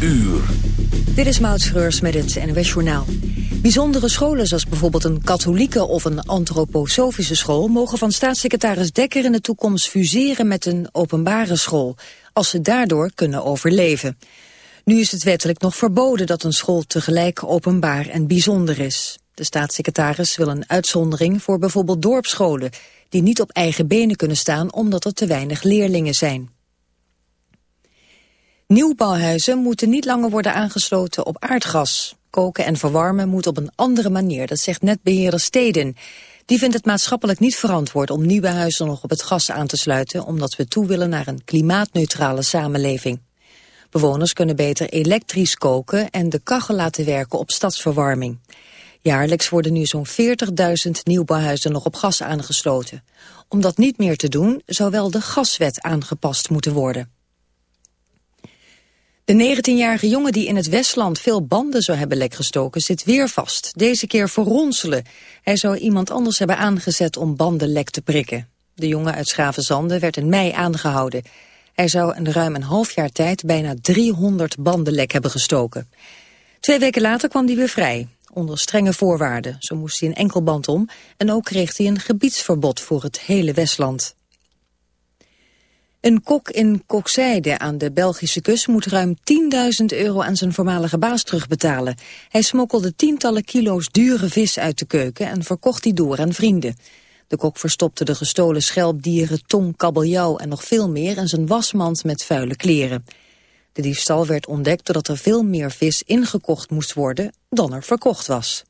Uur. Dit is Maud Schreurs met het NWS Journaal. Bijzondere scholen zoals bijvoorbeeld een katholieke of een antroposofische school... mogen van staatssecretaris Dekker in de toekomst fuseren met een openbare school... als ze daardoor kunnen overleven. Nu is het wettelijk nog verboden dat een school tegelijk openbaar en bijzonder is. De staatssecretaris wil een uitzondering voor bijvoorbeeld dorpsscholen... die niet op eigen benen kunnen staan omdat er te weinig leerlingen zijn. Nieuwbouwhuizen moeten niet langer worden aangesloten op aardgas. Koken en verwarmen moet op een andere manier, dat zegt netbeheerder Steden. Die vindt het maatschappelijk niet verantwoord om nieuwe huizen nog op het gas aan te sluiten... omdat we toe willen naar een klimaatneutrale samenleving. Bewoners kunnen beter elektrisch koken en de kachel laten werken op stadsverwarming. Jaarlijks worden nu zo'n 40.000 nieuwbouwhuizen nog op gas aangesloten. Om dat niet meer te doen, zou wel de gaswet aangepast moeten worden. De 19-jarige jongen die in het Westland veel banden zou hebben lekgestoken zit weer vast. Deze keer voor ronselen. Hij zou iemand anders hebben aangezet om banden lek te prikken. De jongen uit Schavenzande werd in mei aangehouden. Hij zou in ruim een half jaar tijd bijna 300 banden lek hebben gestoken. Twee weken later kwam hij weer vrij, onder strenge voorwaarden. Zo moest hij een enkelband om en ook kreeg hij een gebiedsverbod voor het hele Westland. Een kok in Kokzijde aan de Belgische kust moet ruim 10.000 euro aan zijn voormalige baas terugbetalen. Hij smokkelde tientallen kilo's dure vis uit de keuken en verkocht die door aan vrienden. De kok verstopte de gestolen schelpdieren, tong, kabeljauw en nog veel meer in zijn wasmand met vuile kleren. De diefstal werd ontdekt doordat er veel meer vis ingekocht moest worden dan er verkocht was.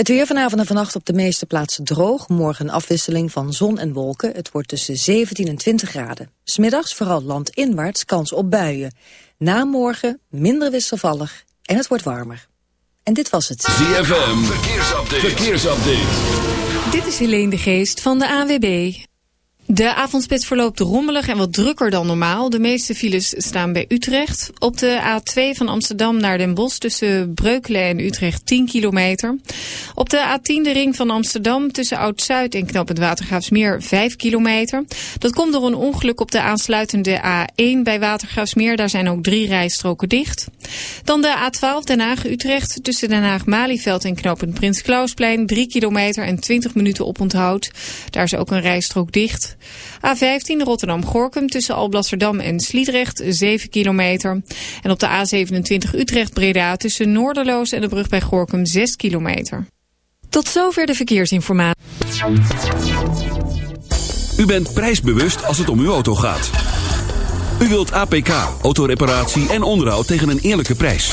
Het weer vanavond en vannacht op de meeste plaatsen droog. Morgen een afwisseling van zon en wolken. Het wordt tussen 17 en 20 graden. Smiddags vooral landinwaarts kans op buien. Na morgen minder wisselvallig en het wordt warmer. En dit was het. ZFM, verkeersupdate. verkeersupdate. Dit is Helene de Geest van de AWB. De avondspits verloopt rommelig en wat drukker dan normaal. De meeste files staan bij Utrecht. Op de A2 van Amsterdam naar Den Bosch tussen Breukelen en Utrecht 10 kilometer. Op de A10 de ring van Amsterdam tussen Oud-Zuid en Knop het Watergraafsmeer 5 kilometer. Dat komt door een ongeluk op de aansluitende A1 bij Watergraafsmeer. Daar zijn ook drie rijstroken dicht. Dan de A12 Den Haag-Utrecht tussen Den Haag-Malieveld en Knopend Prins Klausplein 3 kilometer en 20 minuten op onthoud. Daar is ook een rijstrook dicht. A15 Rotterdam-Gorkum tussen Alblasserdam en Sliedrecht 7 kilometer. En op de A27 Utrecht-Breda tussen Noorderloos en de brug bij Gorkum 6 kilometer. Tot zover de verkeersinformatie. U bent prijsbewust als het om uw auto gaat. U wilt APK, autoreparatie en onderhoud tegen een eerlijke prijs.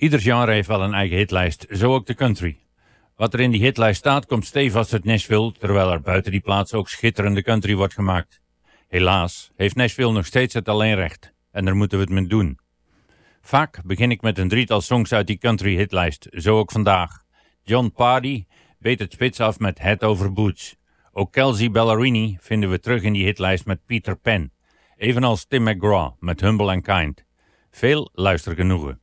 Ieder genre heeft wel een eigen hitlijst, zo ook de country. Wat er in die hitlijst staat komt stevast uit Nashville, terwijl er buiten die plaats ook schitterende country wordt gemaakt. Helaas heeft Nashville nog steeds het alleenrecht en daar moeten we het mee doen. Vaak begin ik met een drietal songs uit die country hitlijst, zo ook vandaag. John Pardy beet het spits af met Head Over Boots. Ook Kelsey Ballerini vinden we terug in die hitlijst met Peter Pan. Evenals Tim McGraw met Humble and Kind. Veel luistergenoegen.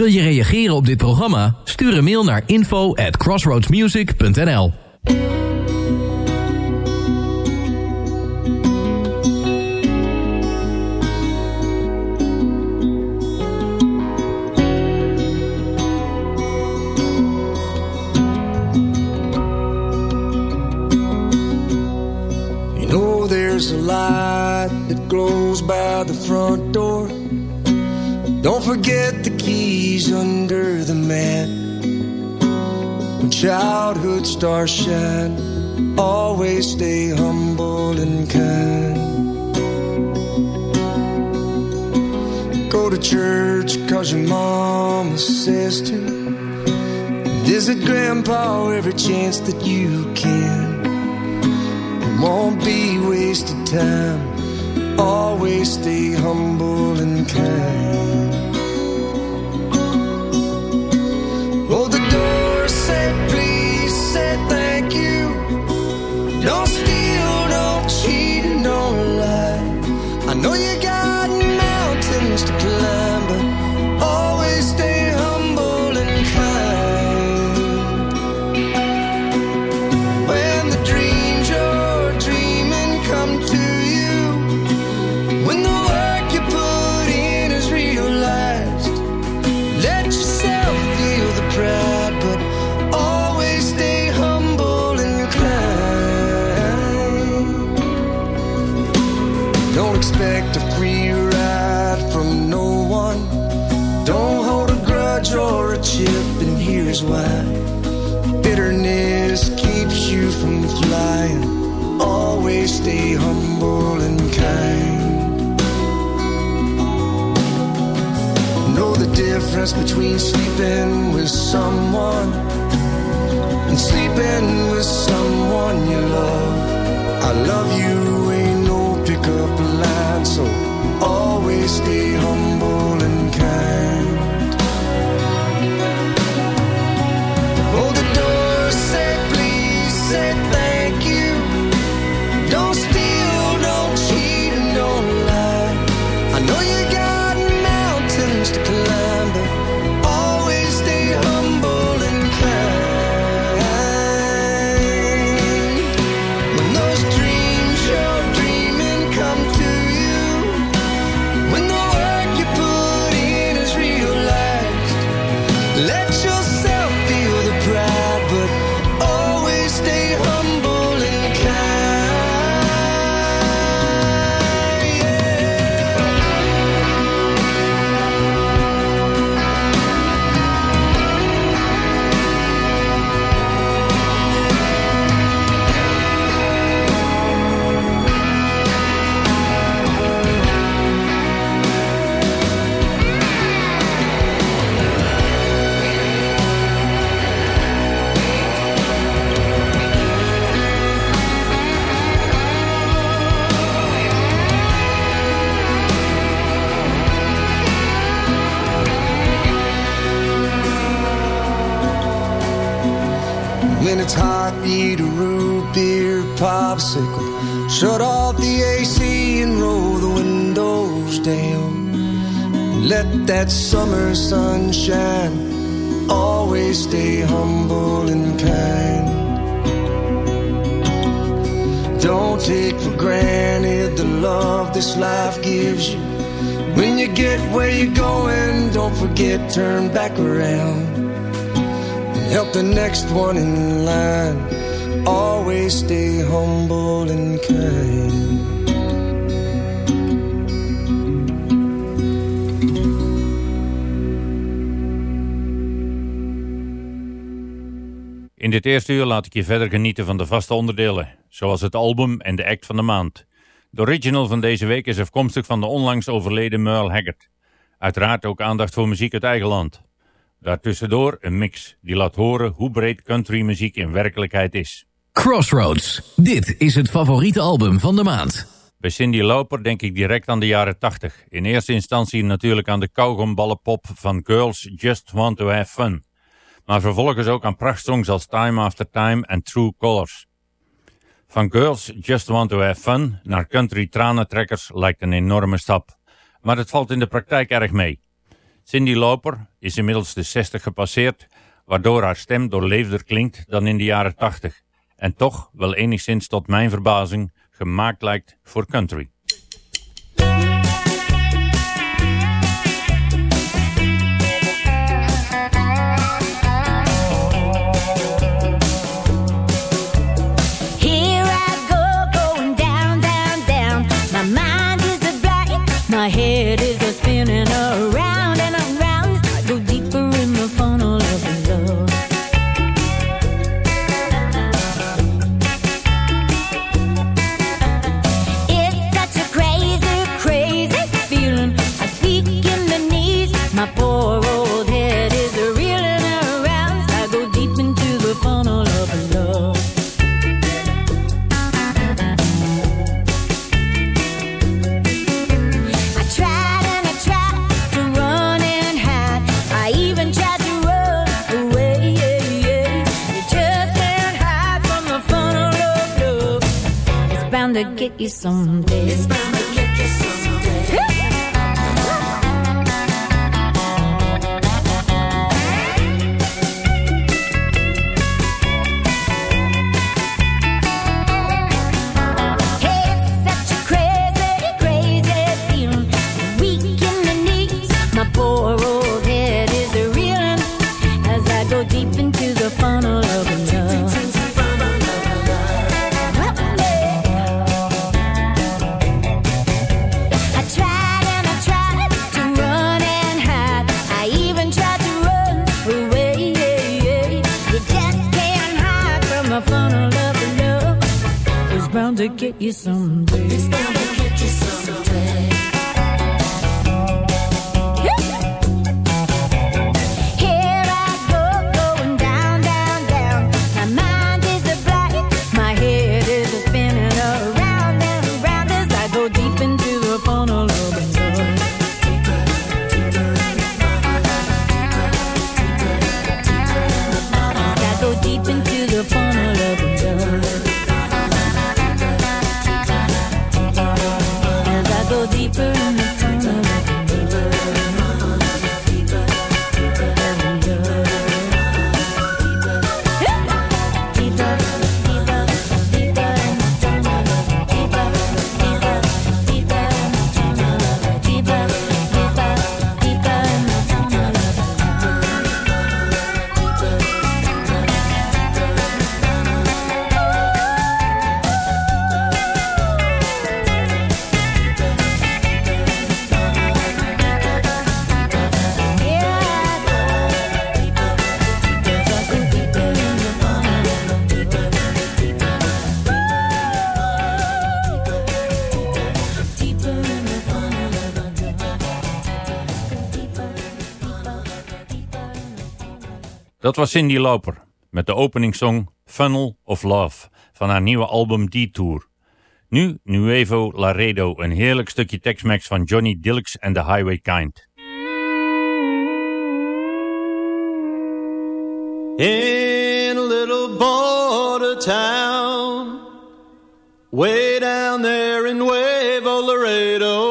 Wil je reageren op dit programma? Stuur een mail naar info at crossroadsmusic.nl You know there's a light that glows by the front door. Don't forget the keys under the mat. When childhood stars shine, always stay humble and kind. Go to church cause your mama says to. Visit grandpa every chance that you can. It won't be wasted time. Always stay humble and kind. Don't steal, don't cheat, don't lie. I know you chip, and here's why. Bitterness keeps you from flying. Always stay humble and kind. Know the difference between sleeping with someone and sleeping with someone you love. I love you ain't no pickup line, so always stay humble and it's hot, eat a root beer popsicle. Shut off the AC and roll the windows down. Let that summer sunshine. Always stay humble and kind. Don't take for granted the love this life gives you. When you get where you're going, don't forget, turn back around help the next one in line. Always stay humble and kind. In dit eerste uur laat ik je verder genieten van de vaste onderdelen, zoals het album en de act van de maand. De original van deze week is afkomstig van de onlangs overleden Merle Haggard. Uiteraard ook aandacht voor muziek uit eigen land. Daartussendoor een mix die laat horen hoe breed countrymuziek in werkelijkheid is. Crossroads. Dit is het favoriete album van de maand. Bij Cindy Lauper denk ik direct aan de jaren 80. In eerste instantie natuurlijk aan de kauwgomballenpop van Girls Just Want To Have Fun. Maar vervolgens ook aan prachtsongs als Time After Time en True Colors. Van Girls Just Want To Have Fun naar country tranentrekkers lijkt een enorme stap. Maar het valt in de praktijk erg mee. Cindy Lauper is inmiddels de 60 gepasseerd, waardoor haar stem doorleefder klinkt dan in de jaren 80. En toch, wel enigszins tot mijn verbazing, gemaakt lijkt voor country. My head Dat was Cindy Lauper met de openingssong Funnel of Love van haar nieuwe album Detour. Nu Nuevo Laredo, een heerlijk stukje Tex-Mex van Johnny Dilks en The Highway Kind. in a little border town way down there in Nuevo Laredo,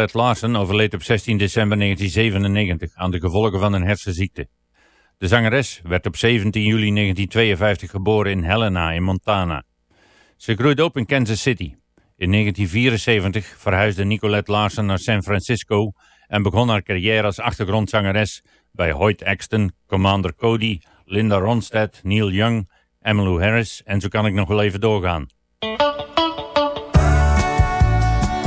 Nicolette Larsen overleed op 16 december 1997 aan de gevolgen van een hersenziekte. De zangeres werd op 17 juli 1952 geboren in Helena in Montana. Ze groeide op in Kansas City. In 1974 verhuisde Nicolette Larsen naar San Francisco en begon haar carrière als achtergrondzangeres bij Hoyt Axton, Commander Cody, Linda Ronstadt, Neil Young, Emmylou Harris en zo kan ik nog wel even doorgaan.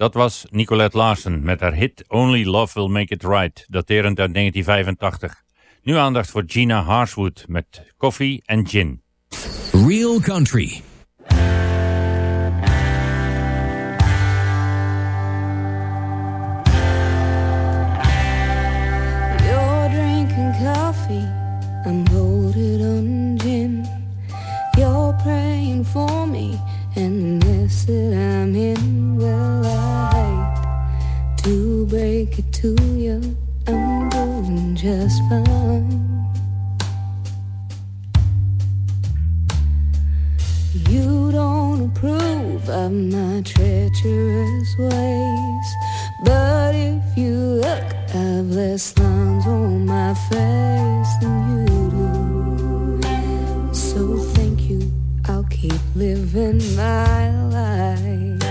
Dat was Nicolette Larsen met haar hit Only Love Will Make It Right, daterend uit 1985. Nu aandacht voor Gina Harswood met Coffee and Gin. Real Country. Just fine. You don't approve of my treacherous ways. But if you look, I've less lines on my face than you do. So thank you, I'll keep living my life.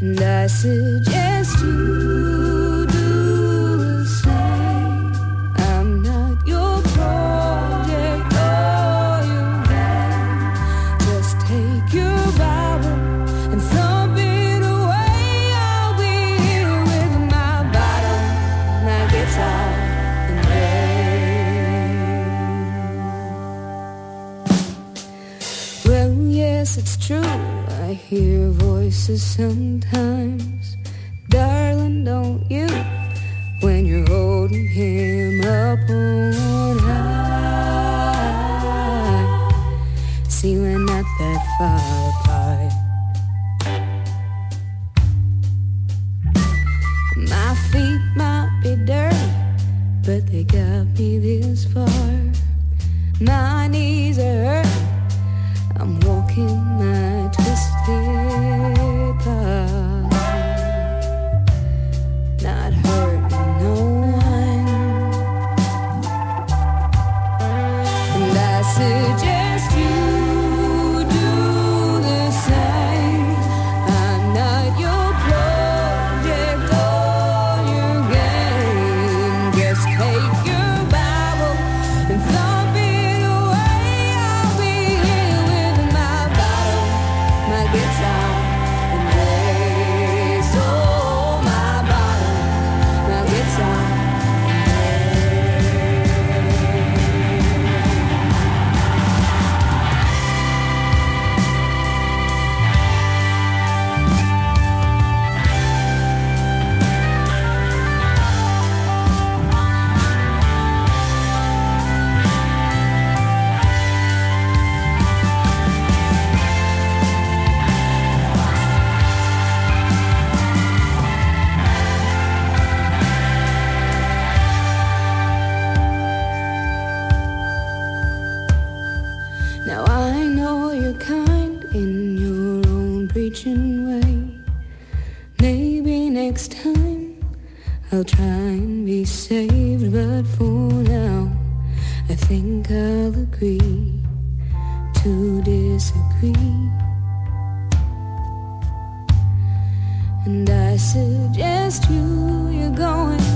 And I suggest you hear voices sometimes. Darling, don't you? When you're holding him up on high, see we're not that far apart. Suggest you, you're going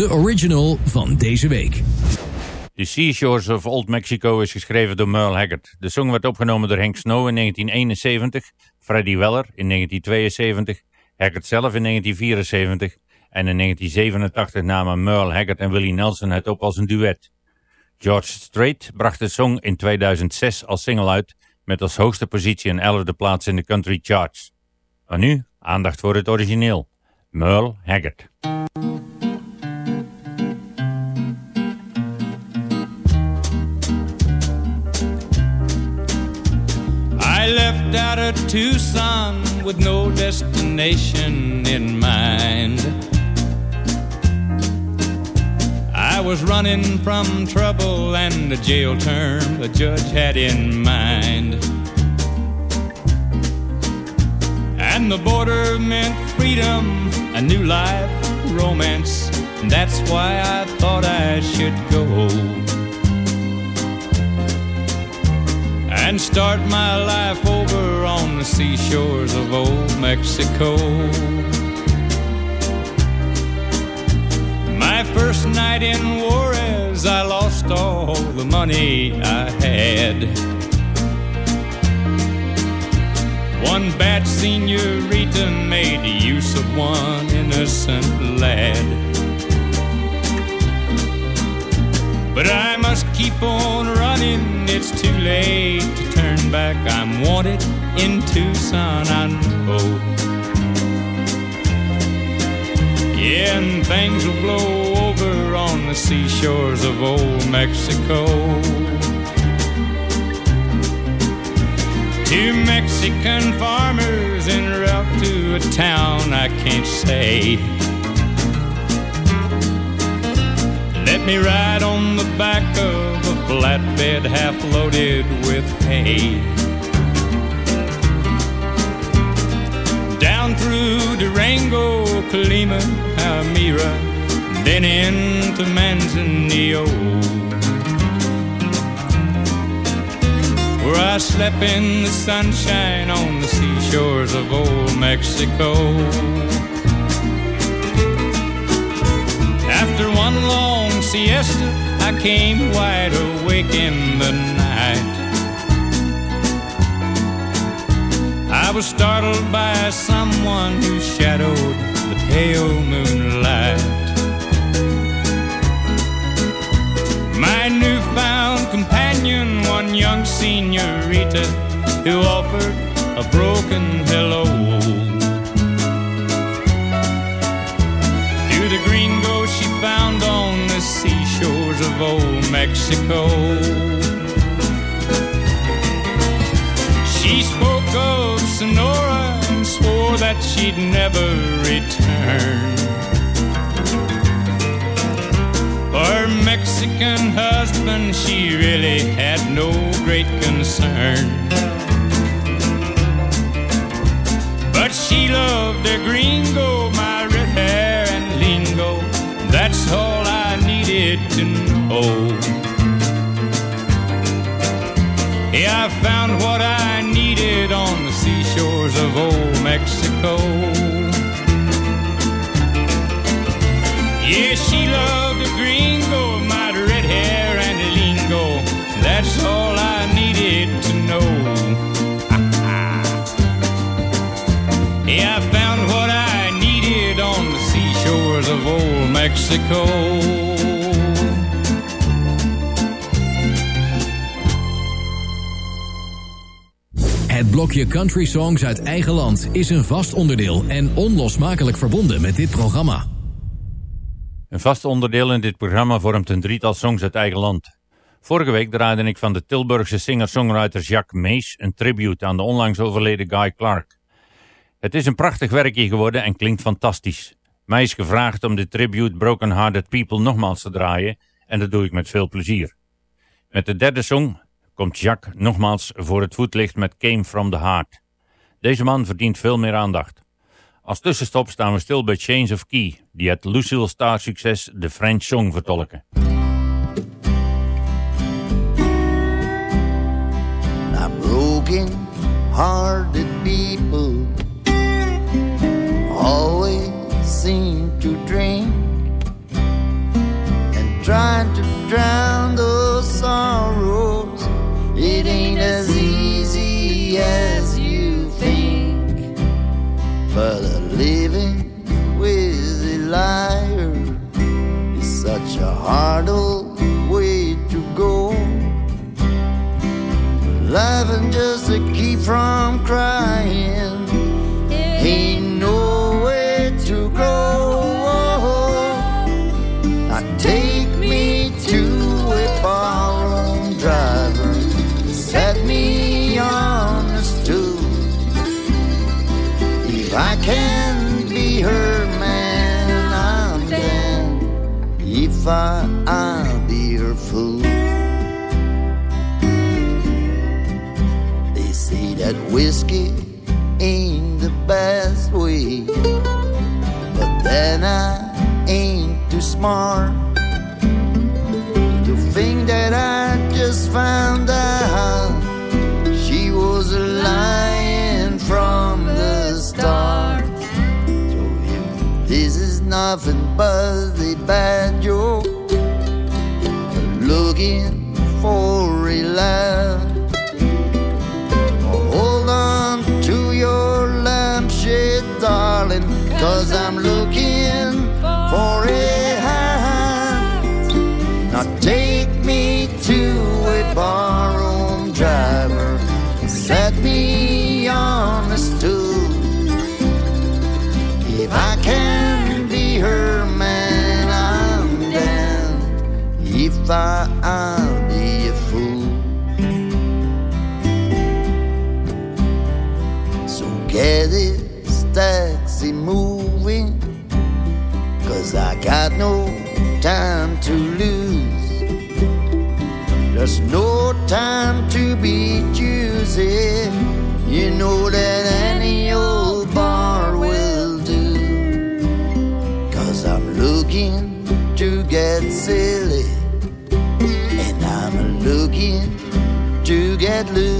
De original van deze week. The Seashores of Old Mexico is geschreven door Merle Haggard. De song werd opgenomen door Hank Snow in 1971, Freddie Weller in 1972, Haggard zelf in 1974 en in 1987 namen Merle Haggard en Willie Nelson het op als een duet. George Strait bracht de song in 2006 als single uit met als hoogste positie een 11e plaats in de country charts. Maar nu aandacht voor het origineel. Merle Haggard. Out of Tucson with no destination in mind. I was running from trouble and the jail term the judge had in mind. And the border meant freedom, a new life, romance. And that's why I thought I should go. And start my life over on the seashores of old Mexico. My first night in Juarez, I lost all the money I had. One bad senorita made use of one innocent lad. But I must keep on running, it's too late to turn back. I'm wanted in Tucson, I know. Yeah, and things will blow over on the seashores of old Mexico. Two Mexican farmers en route to a town I can't say. Let me right on the back of a flatbed half loaded with hay. Down through Durango, Colima, Almira, then into Manzanillo. Where I slept in the sunshine on the seashores of old Mexico. Siesta, I came wide awake in the night. I was startled by someone who shadowed the pale moonlight. My newfound companion, one young senorita, who offered a broken hello. Through the gringo she found on seashores of old Mexico. She spoke of Sonora and swore that she'd never return. Her Mexican husband, she really had no great concern. But she loved a gringo, to know. Yeah, I found what I needed on the seashores of old Mexico. Yeah, she loved a gringo, my red hair and a lingo. That's all I needed to know. yeah, I found what I needed on the seashores of old Mexico. Het blokje Country Songs uit eigen land is een vast onderdeel en onlosmakelijk verbonden met dit programma. Een vast onderdeel in dit programma vormt een drietal songs uit eigen land. Vorige week draaide ik van de Tilburgse singer-songwriter Jacques Mees een tribute aan de onlangs overleden Guy Clark. Het is een prachtig werkje geworden en klinkt fantastisch. Mij is gevraagd om de tribute Broken Hearted People nogmaals te draaien en dat doe ik met veel plezier. Met de derde song komt Jacques nogmaals voor het voetlicht met Came From The Heart. Deze man verdient veel meer aandacht. Als tussenstop staan we stil bij Change of Key, die het Lucille Star succes de French Song vertolken. Now broken people always seem to drink and trying to drown those a hard old way to go. Laughing just to keep from crying. Whiskey ain't the best way. But then I ain't too smart to think that I just found out she was a from the start. So if this is nothing but a bad joke, I, I'll be a fool. So get this taxi moving. Cause I got no time to lose. There's no time to be choosy. You know that any old bar will do. Cause I'm looking to get silly, get loose.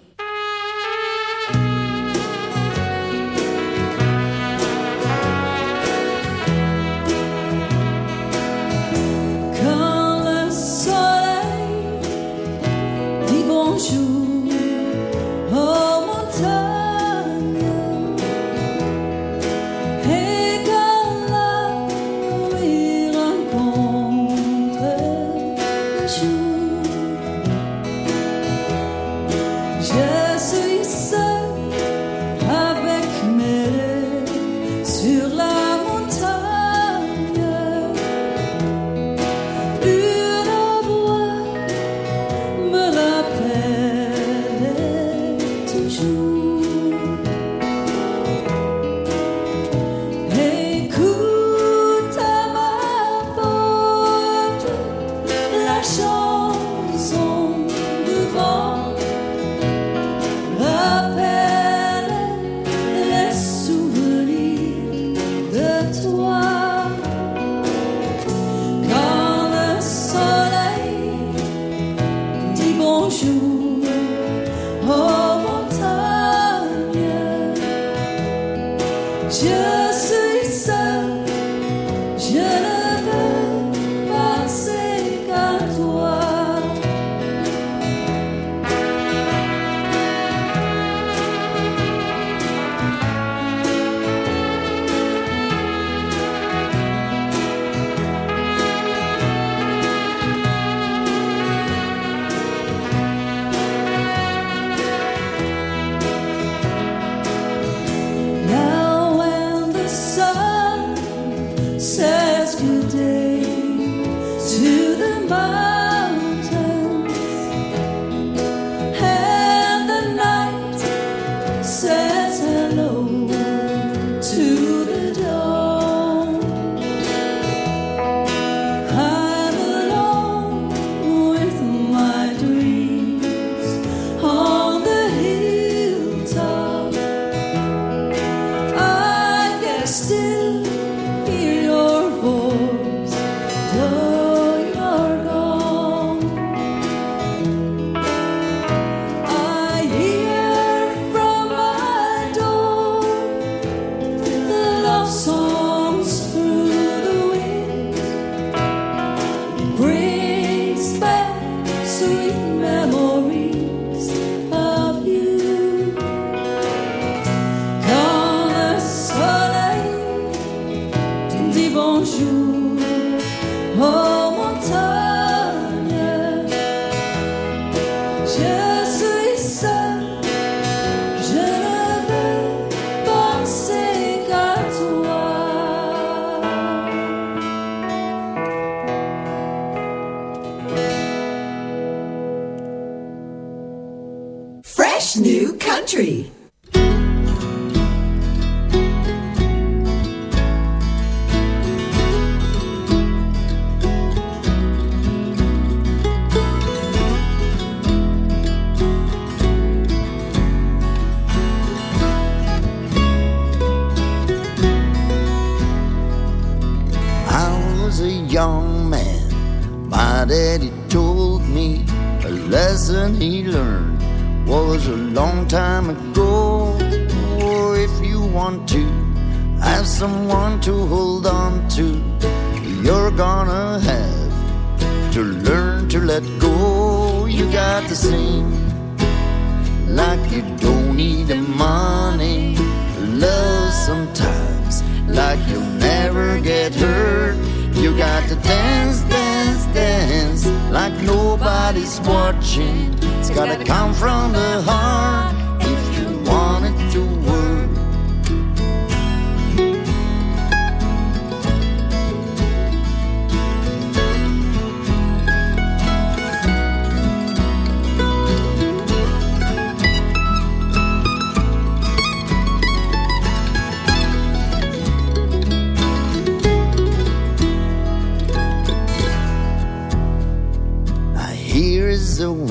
You don't need the money. Love sometimes like you'll never get hurt. You got to dance, dance, dance like nobody's watching. It's gotta come from the heart if you want it to work.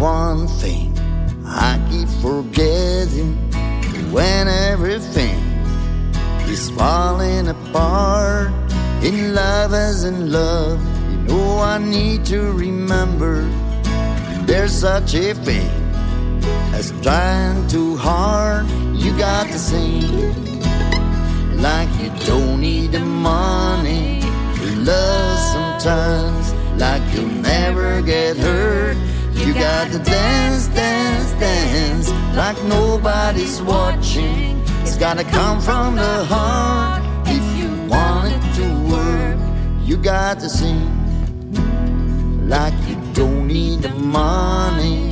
One thing I keep forgetting when everything is falling apart. In love as in love, you know I need to remember there's such a thing as trying too hard. You got to sing like you don't need the money. Love sometimes like you'll never get hurt. You got to dance, dance, dance like nobody's watching. It's gotta come from the heart if you want it to work. You got to sing like you don't need the money.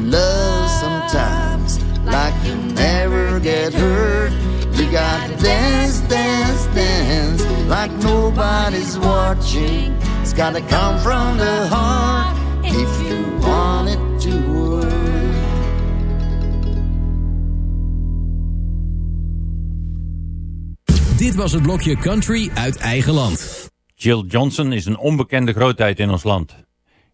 Love sometimes like you never get hurt. You got to dance, dance, dance like nobody's watching. It's gotta come from the heart Dit was het blokje Country uit eigen land. Jill Johnson is een onbekende grootheid in ons land.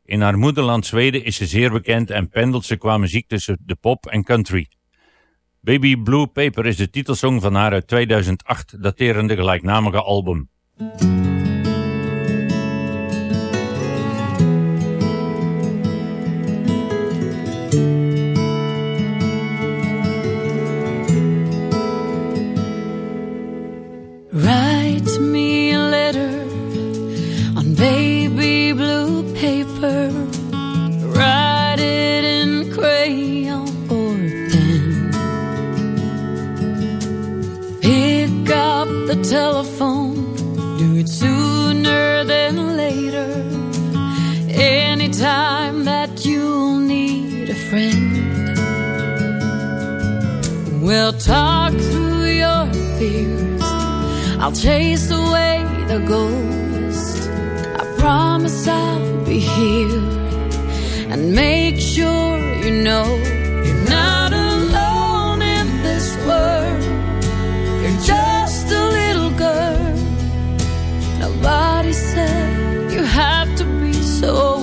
In haar moederland Zweden is ze zeer bekend en pendelt ze qua muziek tussen de pop en country. Baby Blue Paper is de titelsong van haar uit 2008 daterende gelijknamige album. Anytime that you'll need a friend. We'll talk through your fears. I'll chase away the ghost. I promise I'll be here and make sure you know you're not alone in this world. You're just a little girl. Nobody said you have to be so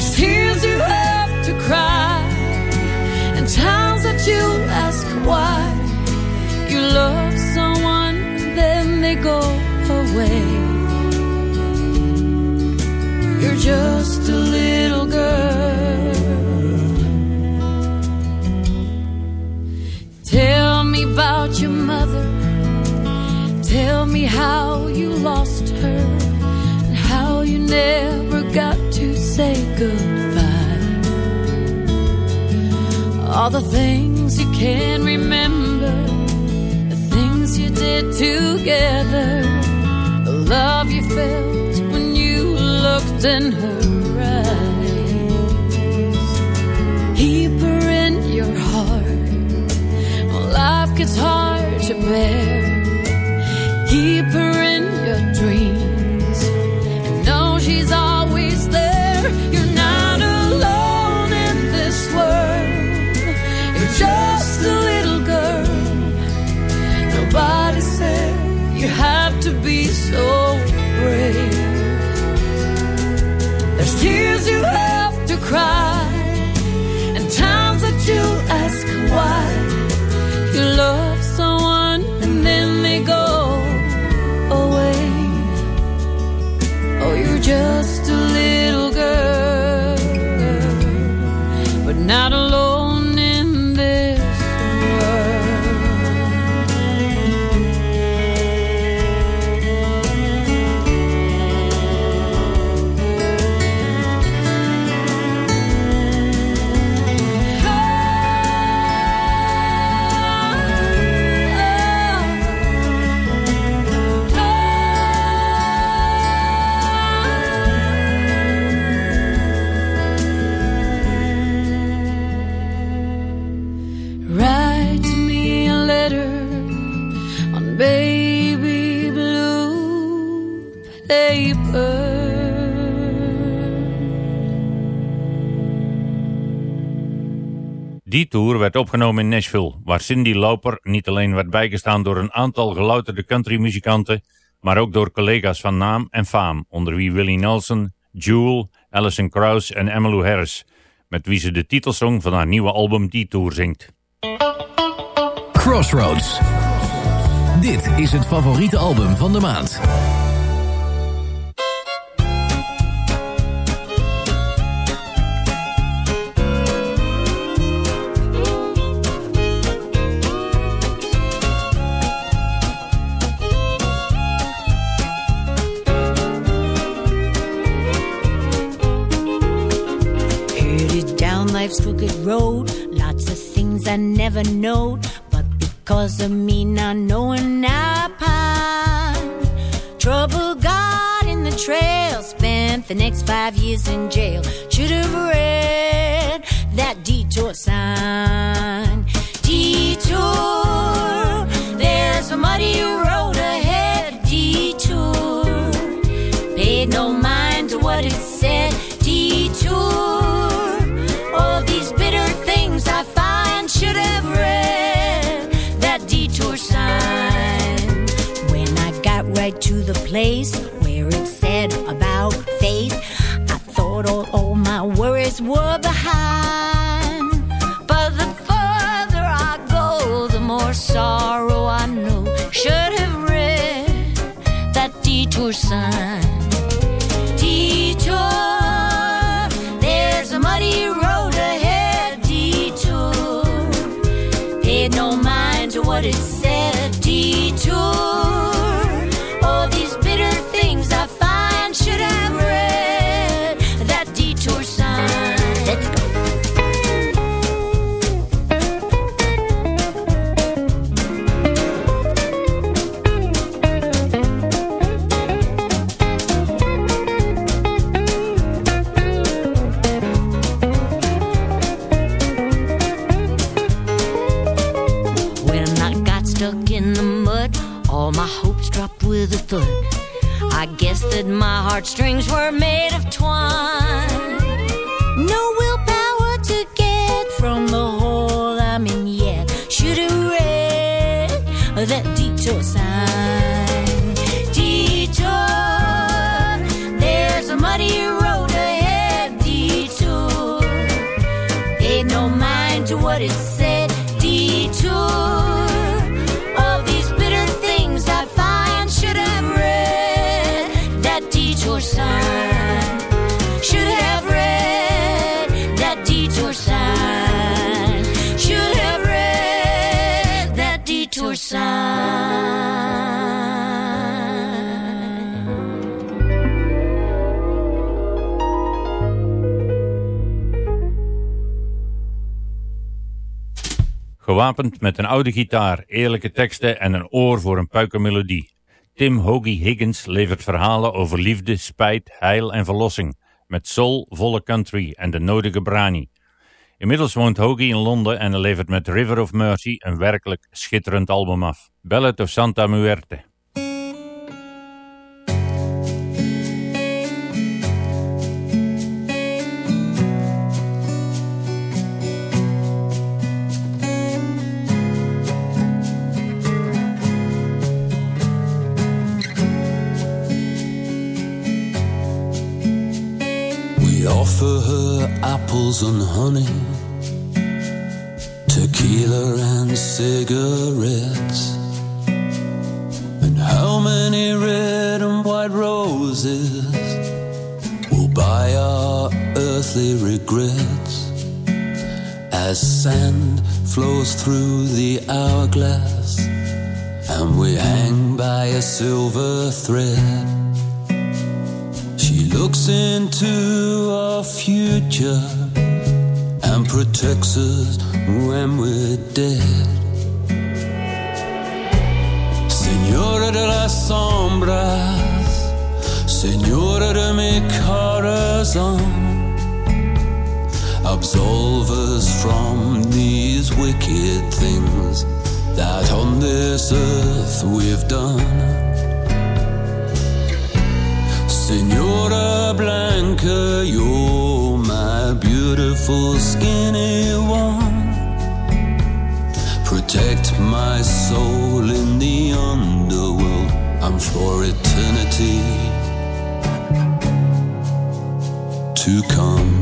There's tears you have to cry, and times that you'll ask why you love someone and then they go away. You're just a little girl. Tell me about your mother. Tell me how you lost her and how you never got say goodbye. All the things you can remember the things you did together, the love you felt when you looked in her eyes. Keep her in your heart when life gets hard to bear. Keep her in your dreams tour werd opgenomen in Nashville, waar Cindy Lauper niet alleen werd bijgestaan door een aantal gelouterde countrymuzikanten, maar ook door collega's van naam en faam, onder wie Willie Nelson, Jewel, Alison Krauss en Emmylou Harris, met wie ze de titelsong van haar nieuwe album Detour zingt. Crossroads. Dit is het favoriete album van de maand. Life's crooked road, lots of things I never knowed, but because of me not knowing I pine. Trouble got in the trail, spent the next five years in jail. Should have read that detour sign. Detour, there's a muddy road ahead. Detour, paid no mind to what it said. Detour, the place where it said about faith, I thought all, all my worries were behind. But the further I go, the more sorrow I know. Should have read that detour sign. Detour, there's a muddy road ahead. Detour, paid no mind to what it. Were Met een oude gitaar, eerlijke teksten en een oor voor een puikenmelodie. Tim Hoagie Higgins levert verhalen over liefde, spijt, heil en verlossing. Met soul, volle country en de nodige brani. Inmiddels woont Hoagie in Londen en levert met River of Mercy een werkelijk schitterend album af. Ballad of Santa Muerte. Offer her apples and honey, tequila and cigarettes. And how many red and white roses will buy our earthly regrets as sand flows through the hourglass and we hang by a silver thread. Looks into our future and protects us when we're dead. Señora de las sombras, Señora de mi corazón, absolve us from these wicked things that on this earth we've done. Senora Blanca, you're my beautiful skinny one. Protect my soul in the underworld. I'm for eternity to come.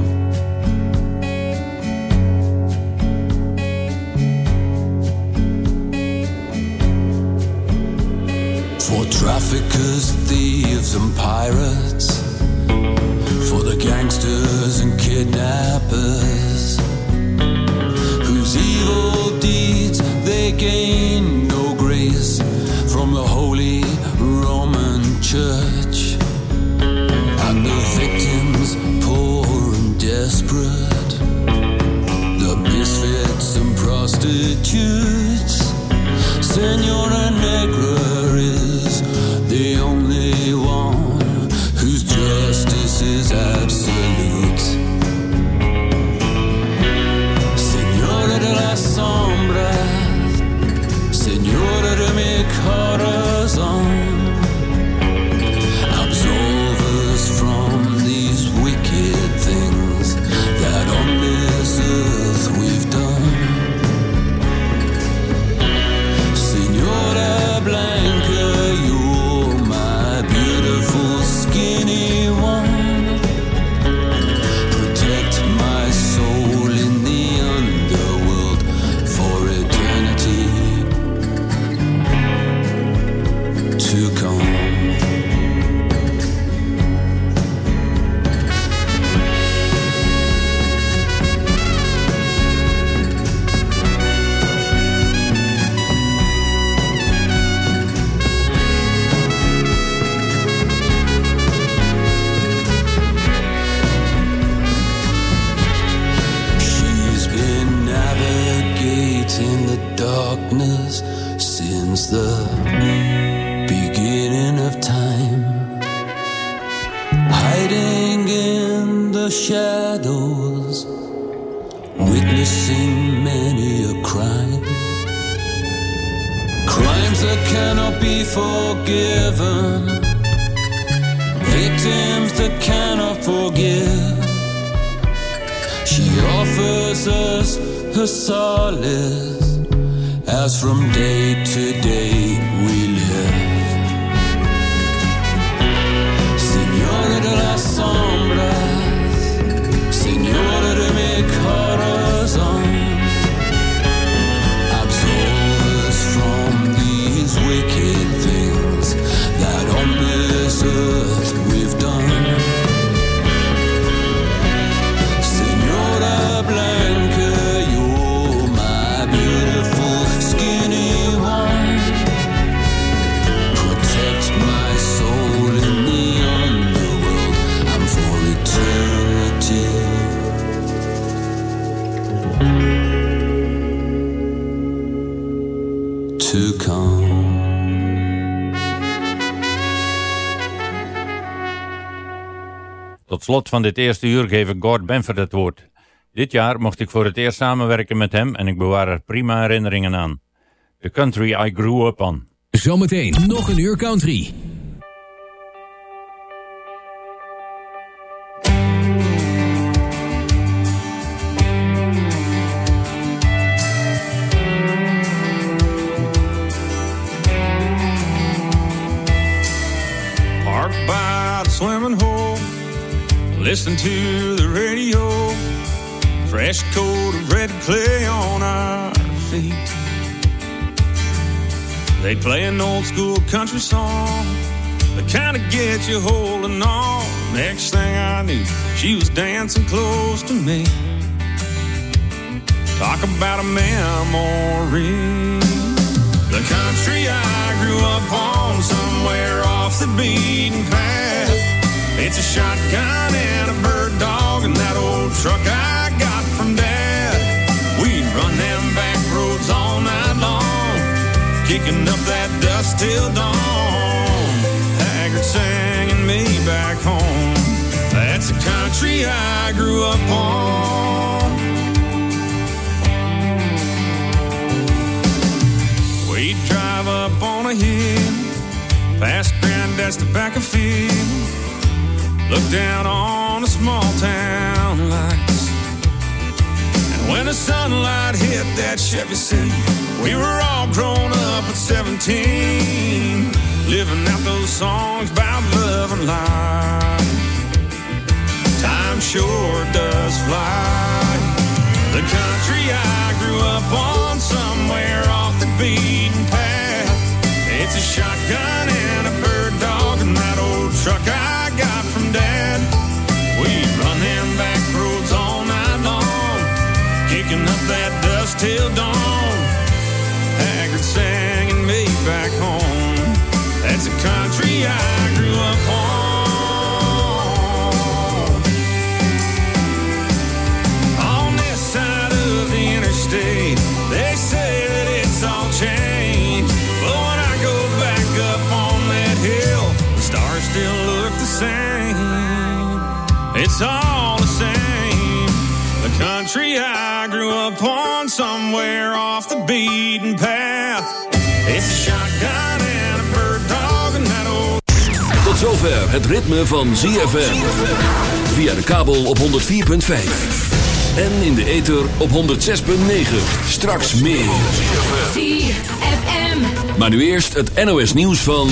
Traffickers, thieves, and pirates. For the gangsters and kidnappers. Whose evil deeds they gain no grace from the Holy Roman Church. And the victims, poor and desperate. The misfits and prostitutes. Senora slot van dit eerste uur geef ik Gord Benford het woord. Dit jaar mocht ik voor het eerst samenwerken met hem en ik bewaar er prima herinneringen aan. The country I grew up on. Zometeen nog een uur country. Listen to the radio. Fresh coat of red clay on our feet. They play an old school country song that kind of gets you holding on. Next thing I knew, she was dancing close to me. Talk about a memory. The country I grew up on, somewhere off the beaten path. It's a shotgun and a bird dog and that old truck I got from dad. We'd run them back roads all night long, kicking up that dust till dawn. Haggard singing me back home. That's the country I grew up on. We'd drive up on a hill, past Granddad's tobacco field. Look down on the small town lights. And when the sunlight hit that Chevy City, we were all grown up at 17, living out those songs about love and life. Time sure does fly. The country I grew up on, somewhere off the beaten path. It's a shotgun and a bird dog and that old truck I kicking up that dust till dawn. Haggard singing me back home. That's the country I grew up on. On this side of the interstate, they say that it's all changed. But when I go back up on that hill, the stars still look the same. It's all the same. The country I grew up on, somewhere off the beaten path. It's a shotgun and a bird dog and that old. Tot zover het ritme van ZFM. Via de kabel op 104.5. En in de ether op 106.9. Straks meer. ZFM. Maar nu eerst het NOS nieuws van...